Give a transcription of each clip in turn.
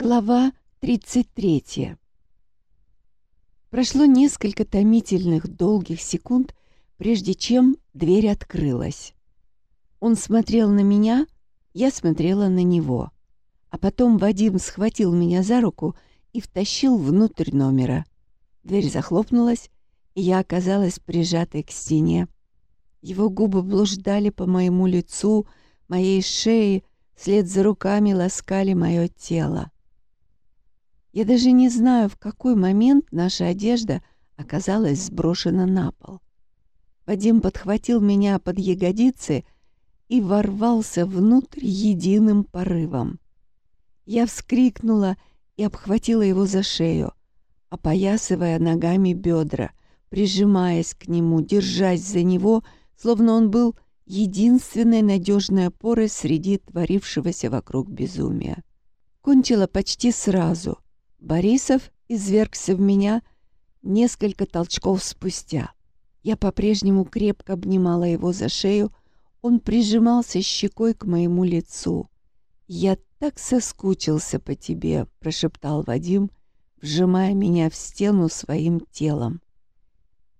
Глава 33 Прошло несколько томительных долгих секунд, прежде чем дверь открылась. Он смотрел на меня, я смотрела на него. А потом Вадим схватил меня за руку и втащил внутрь номера. Дверь захлопнулась, и я оказалась прижатой к стене. Его губы блуждали по моему лицу, моей шее, вслед за руками ласкали мое тело. Я даже не знаю, в какой момент наша одежда оказалась сброшена на пол. Вадим подхватил меня под ягодицы и ворвался внутрь единым порывом. Я вскрикнула и обхватила его за шею, опоясывая ногами бедра, прижимаясь к нему, держась за него, словно он был единственной надежной опорой среди творившегося вокруг безумия. Кончила почти сразу — Борисов извергся в меня несколько толчков спустя. Я по-прежнему крепко обнимала его за шею, он прижимался щекой к моему лицу. «Я так соскучился по тебе», — прошептал Вадим, вжимая меня в стену своим телом.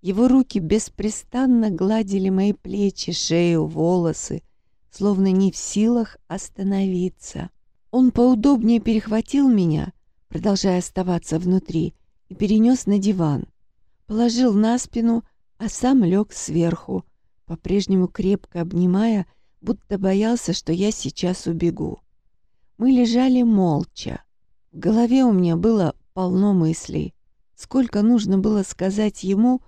Его руки беспрестанно гладили мои плечи, шею, волосы, словно не в силах остановиться. Он поудобнее перехватил меня продолжая оставаться внутри, и перенес на диван. Положил на спину, а сам лег сверху, по-прежнему крепко обнимая, будто боялся, что я сейчас убегу. Мы лежали молча. В голове у меня было полно мыслей. Сколько нужно было сказать ему,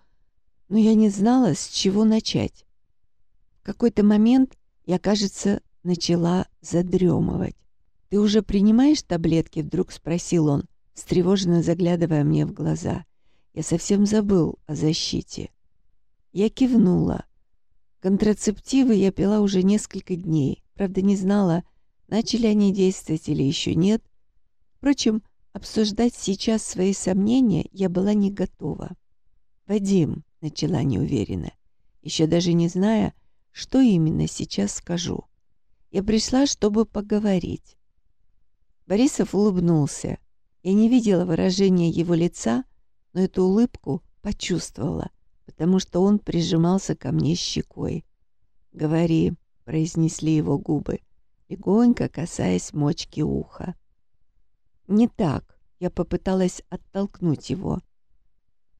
но я не знала, с чего начать. В какой-то момент я, кажется, начала задремывать. «Ты уже принимаешь таблетки?» — вдруг спросил он, встревоженно заглядывая мне в глаза. «Я совсем забыл о защите». Я кивнула. Контрацептивы я пила уже несколько дней. Правда, не знала, начали они действовать или еще нет. Впрочем, обсуждать сейчас свои сомнения я была не готова. «Вадим», — начала неуверенно, еще даже не зная, что именно сейчас скажу. «Я пришла, чтобы поговорить. Борисов улыбнулся. Я не видела выражения его лица, но эту улыбку почувствовала, потому что он прижимался ко мне щекой. «Говори», — произнесли его губы, легонько касаясь мочки уха. «Не так», — я попыталась оттолкнуть его.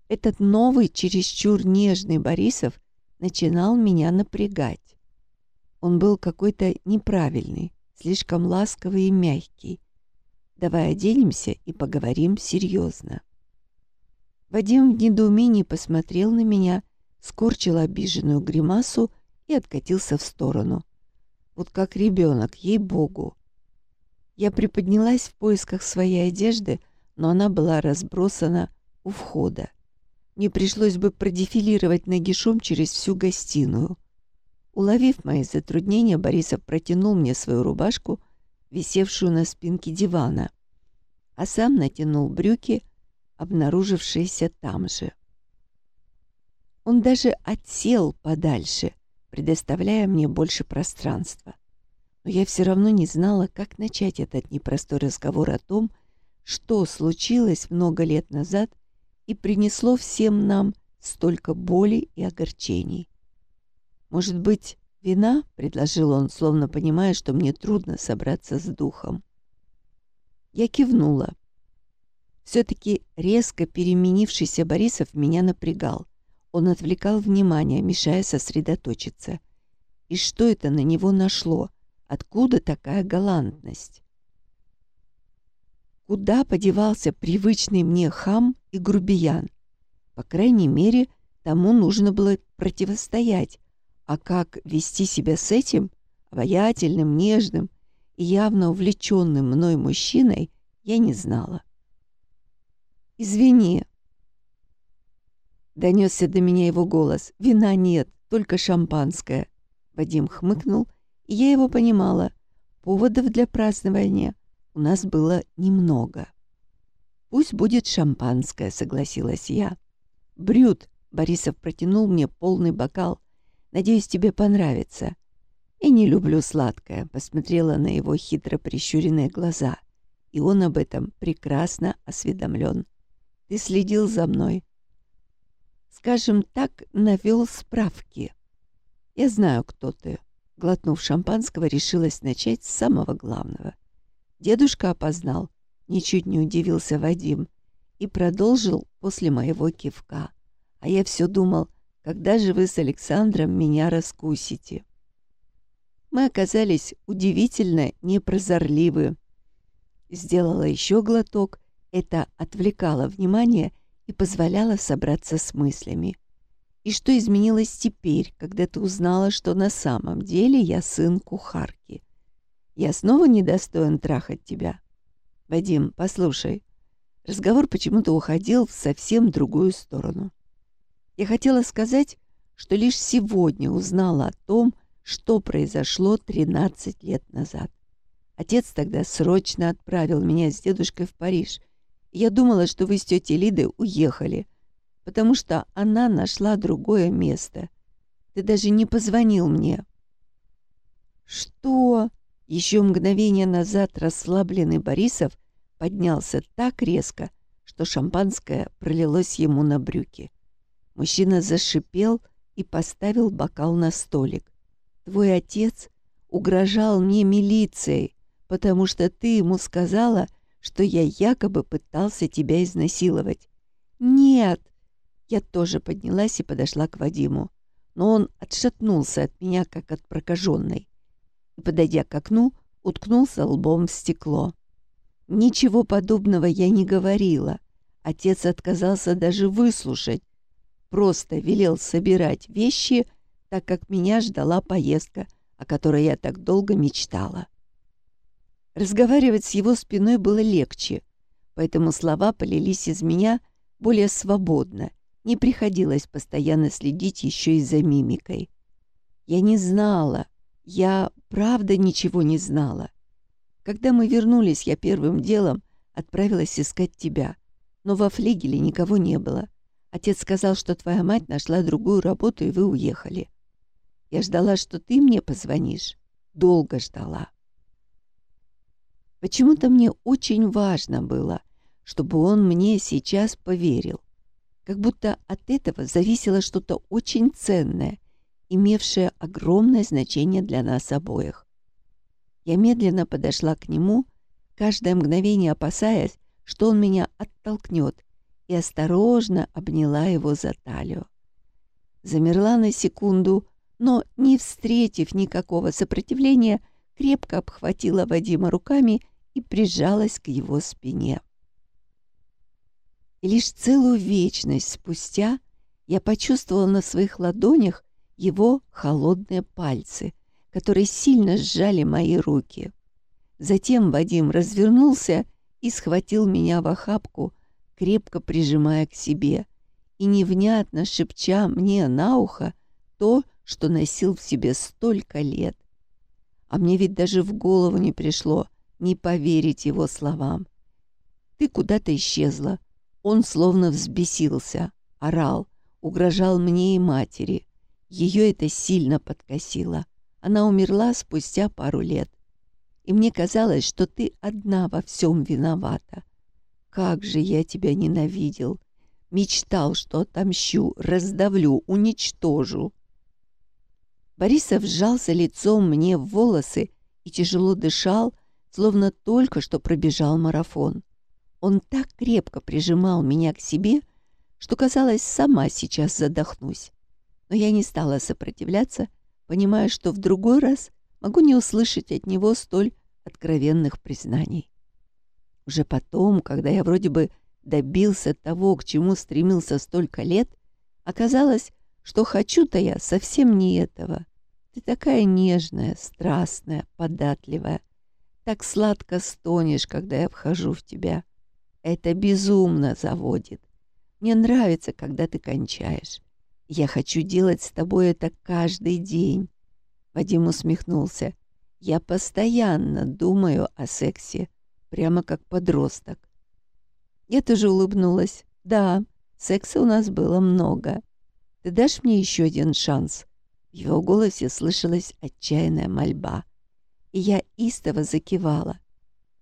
Этот новый, чересчур нежный Борисов начинал меня напрягать. Он был какой-то неправильный, слишком ласковый и мягкий, Давай оденемся и поговорим серьезно. Вадим в недоумении посмотрел на меня, скорчил обиженную гримасу и откатился в сторону. Вот как ребенок, ей-богу. Я приподнялась в поисках своей одежды, но она была разбросана у входа. Мне пришлось бы продефилировать нагишом через всю гостиную. Уловив мои затруднения, Борисов протянул мне свою рубашку висевшую на спинке дивана, а сам натянул брюки, обнаружившиеся там же. Он даже отсел подальше, предоставляя мне больше пространства. Но я все равно не знала, как начать этот непростой разговор о том, что случилось много лет назад и принесло всем нам столько боли и огорчений. Может быть, «Вина?» — предложил он, словно понимая, что мне трудно собраться с духом. Я кивнула. Все-таки резко переменившийся Борисов меня напрягал. Он отвлекал внимание, мешая сосредоточиться. И что это на него нашло? Откуда такая галантность? Куда подевался привычный мне хам и грубиян? По крайней мере, тому нужно было противостоять, а как вести себя с этим, обаятельным, нежным и явно увлеченным мной мужчиной, я не знала. «Извини», — донесся до меня его голос. «Вина нет, только шампанское». Вадим хмыкнул, и я его понимала. Поводов для празднования у нас было немного. «Пусть будет шампанское», — согласилась я. «Брют», — Борисов протянул мне полный бокал, Надеюсь, тебе понравится». «И не люблю сладкое», — посмотрела на его хитро прищуренные глаза. и он об этом прекрасно осведомлен. Ты следил за мной. Скажем так, навел справки. Я знаю, кто ты. Глотнув шампанского, решилась начать с самого главного. Дедушка опознал, ничуть не удивился Вадим и продолжил после моего кивка. А я все думал, когда же вы с Александром меня раскусите. Мы оказались удивительно непрозорливы. Сделала еще глоток, это отвлекало внимание и позволяло собраться с мыслями. И что изменилось теперь, когда ты узнала, что на самом деле я сын кухарки? Я снова недостоин трахать тебя? Вадим, послушай. Разговор почему-то уходил в совсем другую сторону. Я хотела сказать, что лишь сегодня узнала о том, что произошло 13 лет назад. Отец тогда срочно отправил меня с дедушкой в Париж. Я думала, что вы с тетей Лидой уехали, потому что она нашла другое место. Ты даже не позвонил мне. Что? Еще мгновение назад расслабленный Борисов поднялся так резко, что шампанское пролилось ему на брюки. Мужчина зашипел и поставил бокал на столик. «Твой отец угрожал мне милицией, потому что ты ему сказала, что я якобы пытался тебя изнасиловать». «Нет!» Я тоже поднялась и подошла к Вадиму, но он отшатнулся от меня, как от прокаженной, и, подойдя к окну, уткнулся лбом в стекло. Ничего подобного я не говорила. Отец отказался даже выслушать, просто велел собирать вещи, так как меня ждала поездка, о которой я так долго мечтала. Разговаривать с его спиной было легче, поэтому слова полились из меня более свободно, не приходилось постоянно следить еще и за мимикой. Я не знала, я правда ничего не знала. Когда мы вернулись, я первым делом отправилась искать тебя, но во флигеле никого не было — Отец сказал, что твоя мать нашла другую работу, и вы уехали. Я ждала, что ты мне позвонишь. Долго ждала. Почему-то мне очень важно было, чтобы он мне сейчас поверил. Как будто от этого зависело что-то очень ценное, имевшее огромное значение для нас обоих. Я медленно подошла к нему, каждое мгновение опасаясь, что он меня оттолкнет, и осторожно обняла его за талию. Замерла на секунду, но, не встретив никакого сопротивления, крепко обхватила Вадима руками и прижалась к его спине. И лишь целую вечность спустя я почувствовала на своих ладонях его холодные пальцы, которые сильно сжали мои руки. Затем Вадим развернулся и схватил меня в охапку, крепко прижимая к себе и невнятно шепча мне на ухо то, что носил в себе столько лет. А мне ведь даже в голову не пришло не поверить его словам. Ты куда-то исчезла. Он словно взбесился, орал, угрожал мне и матери. Ее это сильно подкосило. Она умерла спустя пару лет. И мне казалось, что ты одна во всем виновата. Как же я тебя ненавидел! Мечтал, что отомщу, раздавлю, уничтожу. Борисов вжался лицом мне в волосы и тяжело дышал, словно только что пробежал марафон. Он так крепко прижимал меня к себе, что, казалось, сама сейчас задохнусь. Но я не стала сопротивляться, понимая, что в другой раз могу не услышать от него столь откровенных признаний. Уже потом, когда я вроде бы добился того, к чему стремился столько лет, оказалось, что хочу-то я совсем не этого. Ты такая нежная, страстная, податливая. Так сладко стонешь, когда я вхожу в тебя. Это безумно заводит. Мне нравится, когда ты кончаешь. Я хочу делать с тобой это каждый день. Вадим усмехнулся. Я постоянно думаю о сексе прямо как подросток. Я тоже улыбнулась. «Да, секса у нас было много. Ты дашь мне еще один шанс?» В его голосе слышалась отчаянная мольба. И я истово закивала.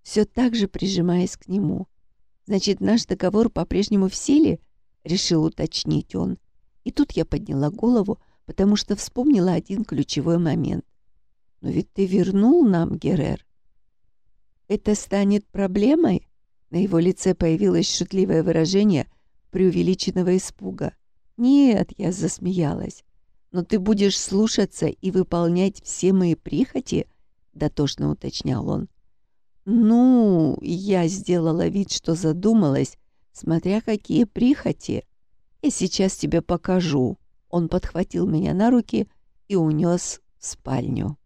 все так же прижимаясь к нему. «Значит, наш договор по-прежнему в силе?» — решил уточнить он. И тут я подняла голову, потому что вспомнила один ключевой момент. «Но ведь ты вернул нам, Герер». «Это станет проблемой?» На его лице появилось шутливое выражение преувеличенного испуга. «Нет», — я засмеялась, — «но ты будешь слушаться и выполнять все мои прихоти?» — дотошно уточнял он. «Ну, я сделала вид, что задумалась, смотря какие прихоти. Я сейчас тебе покажу». Он подхватил меня на руки и унес в спальню.